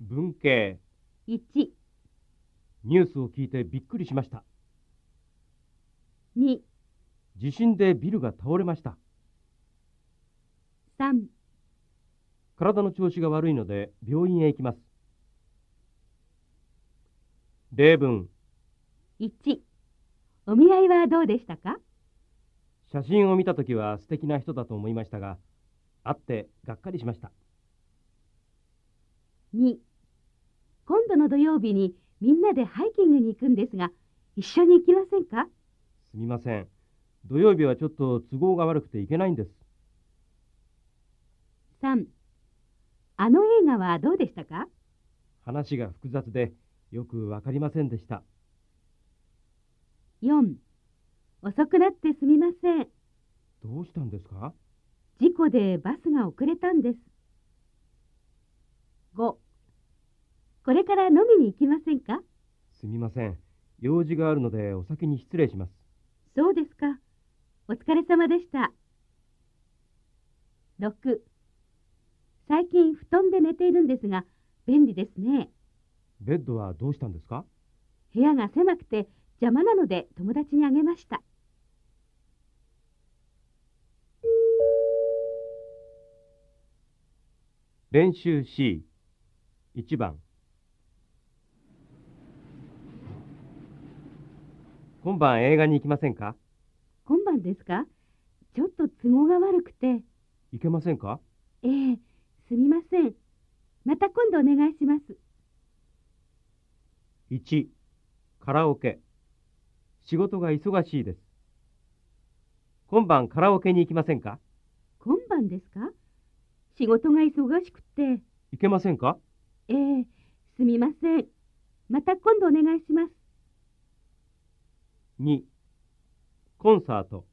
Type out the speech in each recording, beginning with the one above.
文系。1、ニュースを聞いてびっくりしました。2、地震でビルが倒れました。3、体の調子が悪いので病院へ行きます。例文。1。お見合いはどうでしたか？写真を見た時は素敵な人だと思いましたが会ってがっかりしました ?2。今度の土曜日にみんなでハイキングに行くんですが、一緒に行きませんか？すみません。土曜日はちょっと都合が悪くて行けないんです ?3。あの映画はどうでしたか？話が複雑でよくわかりませんでした。4遅くなってすみません。どうしたんですか？事故でバスが遅れたんですこれから飲みに行きませんか？すみません。用事があるのでお先に失礼します。そうですか。お疲れ様でした。6最近布団で寝ているんですが便利ですね。ベッドはどうしたんですか？部屋が狭くて邪魔なので友達にあげました。練習 C1 番今晩映画に行きませんか？今晩ですか？ちょっと都合が悪くて。行けませんか？ええすみません。また今度お願いします。1カラオケ。仕事が忙しいです。今晩カラオケに行きませんか？今晩ですか？仕事が忙しくて。行けませんか？ええすみません。また今度お願いします2コンサート。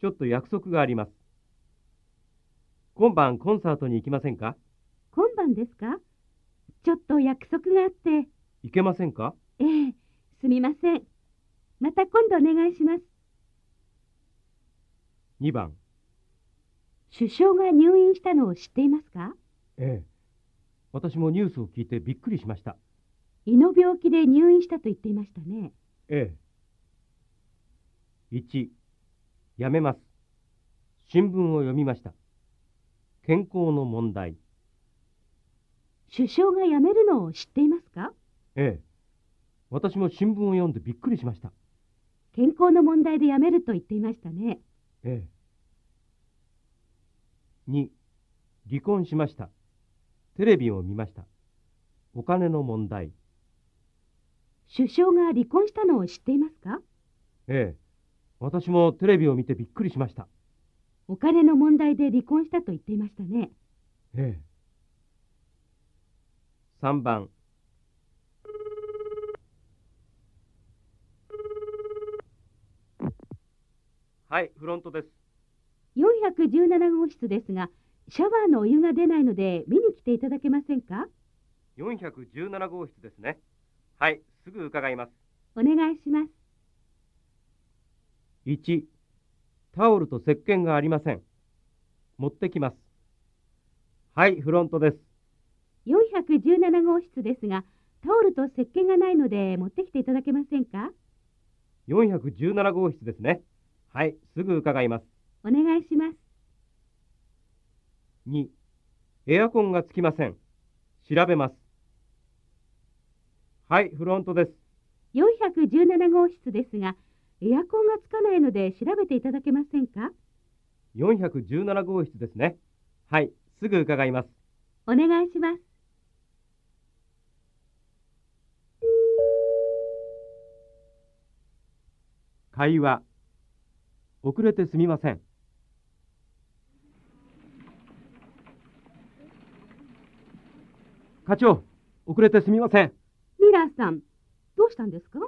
ちょっと約束があります。今晩コンサートに行きませんか？今晩ですか？ちょっと約束があって。行けませんか？ええすみません。また今度お願いします。2番。首相が入院したのを知っていますか？ええ。私もニュースを聞いてびっくりしました。胃の病気で入院したと言っていましたね。ええ1やめます。新聞を読みました。健康の問題。首相が辞めるのを知っていますか？ええ。私も新聞を読んでびっくりしました。健康の問題で辞めると言っていましたね。ええ。2離婚しました。テレビを見ました。お金の問題。首相が離婚したのを知っていますか？ええ私もテレビを見てびっくりしました。お金の問題で離婚したと言っていましたね。ええ。3番。はいフロントです。417号室ですがシャワーのお湯が出ないので見に来ていただけませんか？417号室ですね。はいすぐ伺います。お願いします1タオルと石鹸がありません。持ってきます。はいフロントです。417号室ですがタオルと石鹸がないので持ってきていただけませんか？417号室ですね。はいすぐ伺います。お願いします。2エアコンがつきません。調べます。はいフロントです。417号室ですがエアコンがつかないので調べていただけませんか？417号室ですね。はいすぐ伺います。お願いします。会話遅れてすみません。課長遅れてすみません。ミラーさんどうしたんですか？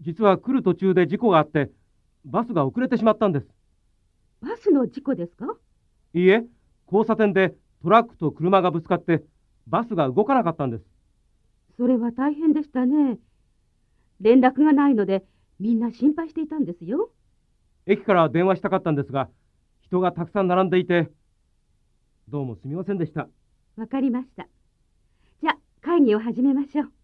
実は来る途中で事故があってバスが遅れてしまったんです。バスの事故ですか？いいえ交差点でトラックと車がぶつかってバスが動かなかったんです。それは大変でしたね。連絡がないのでみんな心配していたんですよ。駅から電話したかったんですが人がたくさん並んでいてどうもすみませんでした。わかりました。じゃ会議を始めましょう。